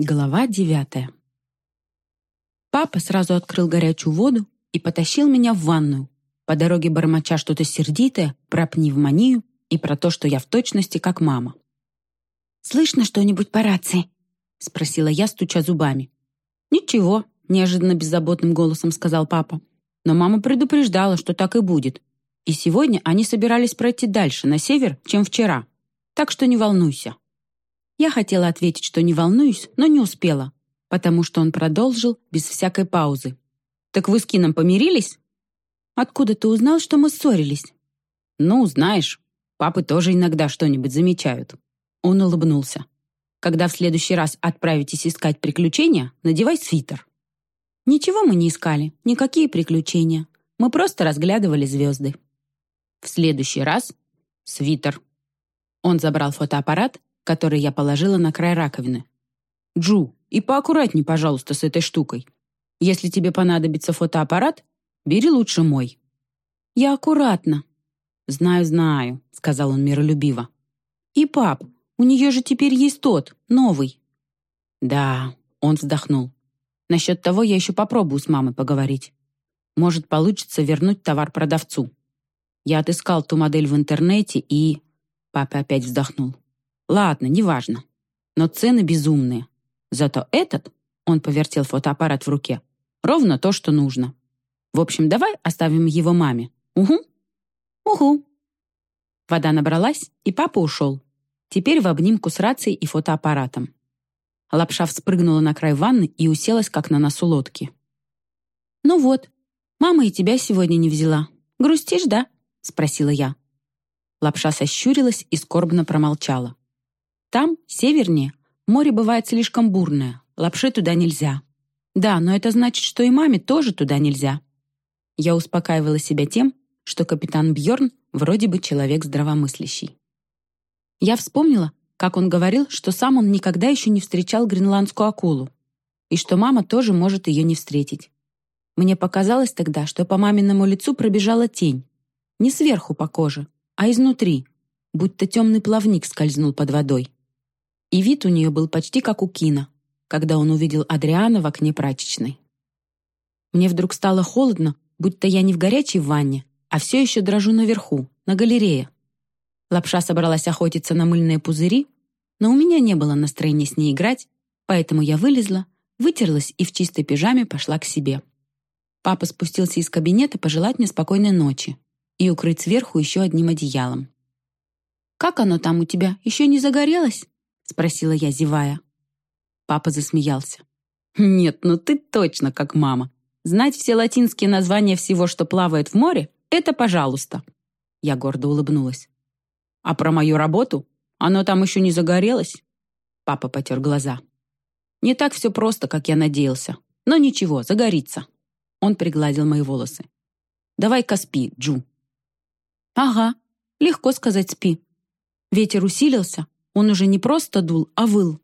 Глава девятая. Папа сразу открыл горячую воду и потащил меня в ванную, по дороге бормоча что-то сердитое про пневмонию и про то, что я в точности как мама. «Слышно что-нибудь по рации?» — спросила я, стуча зубами. «Ничего», — неожиданно беззаботным голосом сказал папа. Но мама предупреждала, что так и будет. И сегодня они собирались пройти дальше, на север, чем вчера. Так что не волнуйся. Я хотела ответить, что не волнуюсь, но не успела, потому что он продолжил без всякой паузы. «Так вы с Кином помирились?» «Откуда ты узнал, что мы ссорились?» «Ну, знаешь, папы тоже иногда что-нибудь замечают». Он улыбнулся. «Когда в следующий раз отправитесь искать приключения, надевай свитер». «Ничего мы не искали, никакие приключения. Мы просто разглядывали звезды». «В следующий раз — свитер». Он забрал фотоаппарат который я положила на край раковины. «Джу, и поаккуратней, пожалуйста, с этой штукой. Если тебе понадобится фотоаппарат, бери лучше мой». «Я аккуратно». «Знаю, знаю», — сказал он миролюбиво. «И, пап, у нее же теперь есть тот, новый». «Да», — он вздохнул. «Насчет того я еще попробую с мамой поговорить. Может, получится вернуть товар продавцу. Я отыскал ту модель в интернете и...» Папа опять вздохнул. Ладно, неважно. Но цены безумные. Зато этот, он повертел фотоаппарат в руке, ровно то, что нужно. В общем, давай оставим его маме. Угу. Угу. Вода набралась, и папа ушел. Теперь в обнимку с рацией и фотоаппаратом. Лапша вспрыгнула на край ванны и уселась, как на носу лодки. «Ну вот, мама и тебя сегодня не взяла. Грустишь, да?» — спросила я. Лапша сощурилась и скорбно промолчала. Там, севернее, море бывает слишком бурное, лапши туда нельзя. Да, но это значит, что и маме тоже туда нельзя. Я успокаивала себя тем, что капитан Бьорн вроде бы человек здравомыслящий. Я вспомнила, как он говорил, что сам он никогда еще не встречал гренландскую акулу, и что мама тоже может ее не встретить. Мне показалось тогда, что по маминому лицу пробежала тень. Не сверху по коже, а изнутри, будто темный плавник скользнул под водой. И вид у нее был почти как у Кина, когда он увидел Адриана в окне прачечной. Мне вдруг стало холодно, будто я не в горячей ванне, а все еще дрожу наверху, на галерее. Лапша собралась охотиться на мыльные пузыри, но у меня не было настроения с ней играть, поэтому я вылезла, вытерлась и в чистой пижаме пошла к себе. Папа спустился из кабинета пожелать мне спокойной ночи и укрыть сверху еще одним одеялом. «Как оно там у тебя? Еще не загорелось?» — спросила я, зевая. Папа засмеялся. «Нет, ну ты точно как мама. Знать все латинские названия всего, что плавает в море, это пожалуйста». Я гордо улыбнулась. «А про мою работу? Оно там еще не загорелось?» Папа потер глаза. «Не так все просто, как я надеялся. Но ничего, загорится». Он пригладил мои волосы. «Давай-ка спи, Джу». «Ага, легко сказать спи». Ветер усилился, он уже не просто дул, а выл.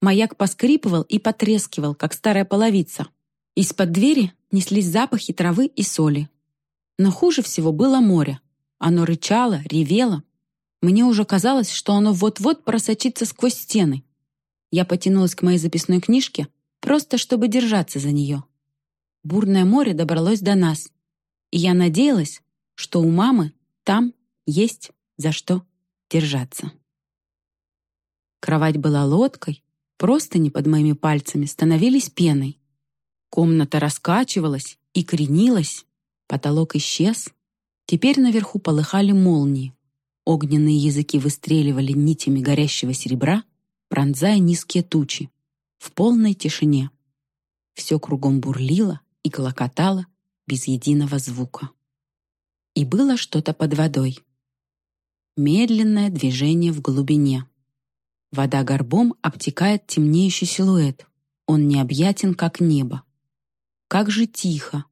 Маяк поскрипывал и потрескивал, как старая половица. Из-под двери неслись запахи травы и соли. Но хуже всего было море. Оно рычало, ревело. Мне уже казалось, что оно вот-вот просочится сквозь стены. Я потянулась к моей записной книжке, просто чтобы держаться за нее. Бурное море добралось до нас, и я надеялась, что у мамы там есть за что держаться. Кровать была лодкой, простыни под моими пальцами становились пеной. Комната раскачивалась и кренилась, потолок исчез. Теперь наверху полыхали молнии. Огненные языки выстреливали нитями горящего серебра, пронзая низкие тучи. В полной тишине. Все кругом бурлило и клокотало без единого звука. И было что-то под водой. Медленное движение в глубине. Вода горбом обтекает темнеющий силуэт. Он необъятен, как небо. Как же тихо.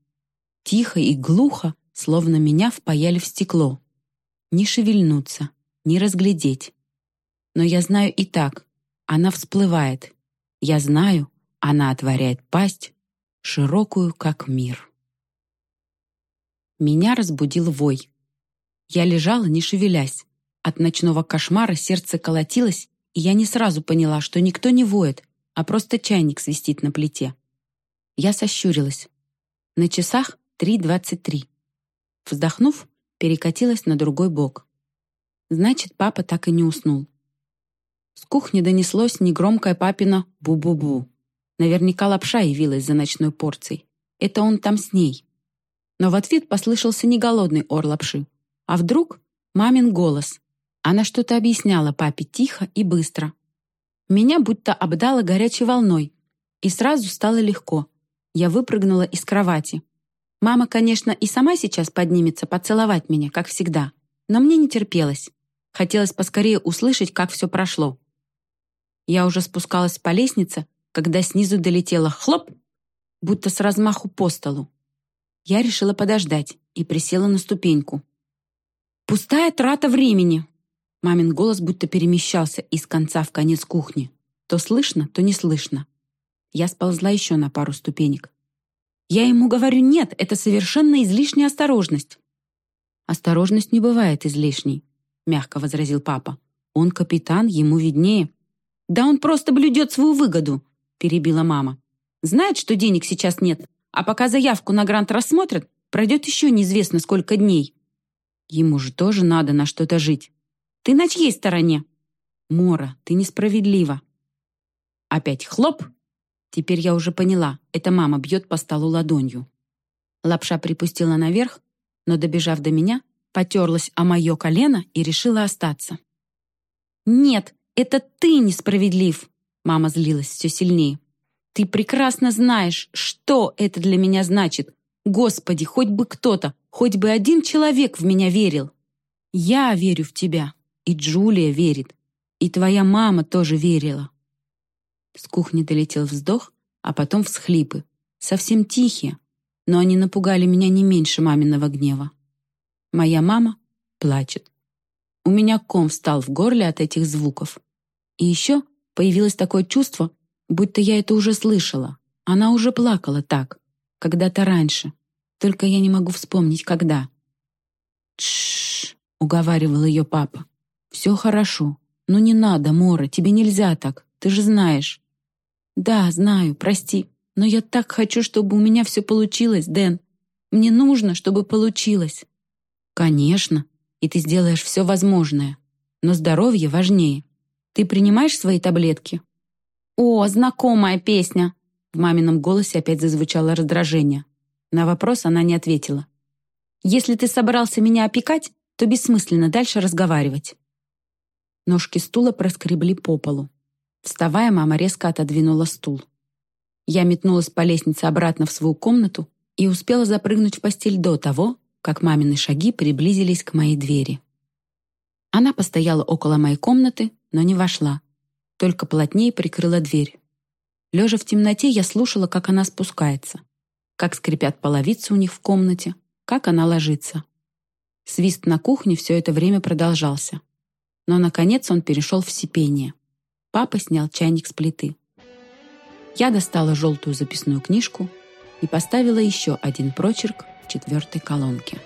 Тихо и глухо, словно меня впаяли в стекло. Не шевельнуться, не разглядеть. Но я знаю и так. Она всплывает. Я знаю, она отворяет пасть, широкую, как мир. Меня разбудил вой. Я лежала, не шевелясь. От ночного кошмара сердце колотилось и я не сразу поняла, что никто не воет, а просто чайник свистит на плите. Я сощурилась. На часах 3.23. Вздохнув, перекатилась на другой бок. Значит, папа так и не уснул. С кухни донеслось негромкое папино «бу-бу-бу». Наверняка лапша явилась за ночной порцией. Это он там с ней. Но в ответ послышался не голодный ор лапши, а вдруг мамин голос. Она что-то объясняла папе тихо и быстро. Меня будто обдало горячей волной, и сразу стало легко. Я выпрыгнула из кровати. Мама, конечно, и сама сейчас поднимется поцеловать меня, как всегда, но мне не терпелось. Хотелось поскорее услышать, как все прошло. Я уже спускалась по лестнице, когда снизу долетело хлоп, будто с размаху по столу. Я решила подождать и присела на ступеньку. «Пустая трата времени!» Мамин голос будто перемещался из конца в конец кухни. То слышно, то не слышно. Я сползла еще на пару ступенек. Я ему говорю, нет, это совершенно излишняя осторожность. «Осторожность не бывает излишней», — мягко возразил папа. «Он капитан, ему виднее». «Да он просто блюдет свою выгоду», — перебила мама. «Знает, что денег сейчас нет, а пока заявку на грант рассмотрят, пройдет еще неизвестно сколько дней. Ему же тоже надо на что-то жить. Ты на чьей стороне? Мора, ты несправедлива. Опять хлоп. Теперь я уже поняла, это мама бьет по столу ладонью. Лапша припустила наверх, но, добежав до меня, потерлась о мое колено и решила остаться. «Нет, это ты несправедлив!» Мама злилась все сильнее. Ты прекрасно знаешь, что это для меня значит. Господи, хоть бы кто-то, хоть бы один человек в меня верил. Я верю в тебя, и Джулия верит, и твоя мама тоже верила. С кухни долетел вздох, а потом всхлипы. Совсем тихие, но они напугали меня не меньше маминого гнева. Моя мама плачет. У меня ком встал в горле от этих звуков. И еще появилось такое чувство, будто я это уже слышала. Она уже плакала так, когда-то раньше. Только я не могу вспомнить, когда. «Тш-ш-ш», уговаривал ее папа. «Все хорошо. Ну не надо, Мора, тебе нельзя так, ты же знаешь». «Да, знаю, прости, но я так хочу, чтобы у меня все получилось, Дэн. Мне нужно, чтобы получилось». «Конечно, и ты сделаешь все возможное. Но здоровье важнее. Ты принимаешь свои таблетки?» «О, знакомая песня!» В мамином голосе опять зазвучало раздражение. На вопрос она не ответила. «Если ты собрался меня опекать, то бессмысленно дальше разговаривать». Ножки стула проскребли по полу. Вставая, мама резко отодвинула стул. Я метнулась по лестнице обратно в свою комнату и успела запрыгнуть в постель до того, как мамины шаги приблизились к моей двери. Она постояла около моей комнаты, но не вошла только плотнее прикрыла дверь. Лежа в темноте, я слушала, как она спускается, как скрипят половицы у них в комнате, как она ложится. Свист на кухне все это время продолжался. Но, наконец, он перешел в сипение. Папа снял чайник с плиты. Я достала желтую записную книжку и поставила еще один прочерк в четвертой колонке.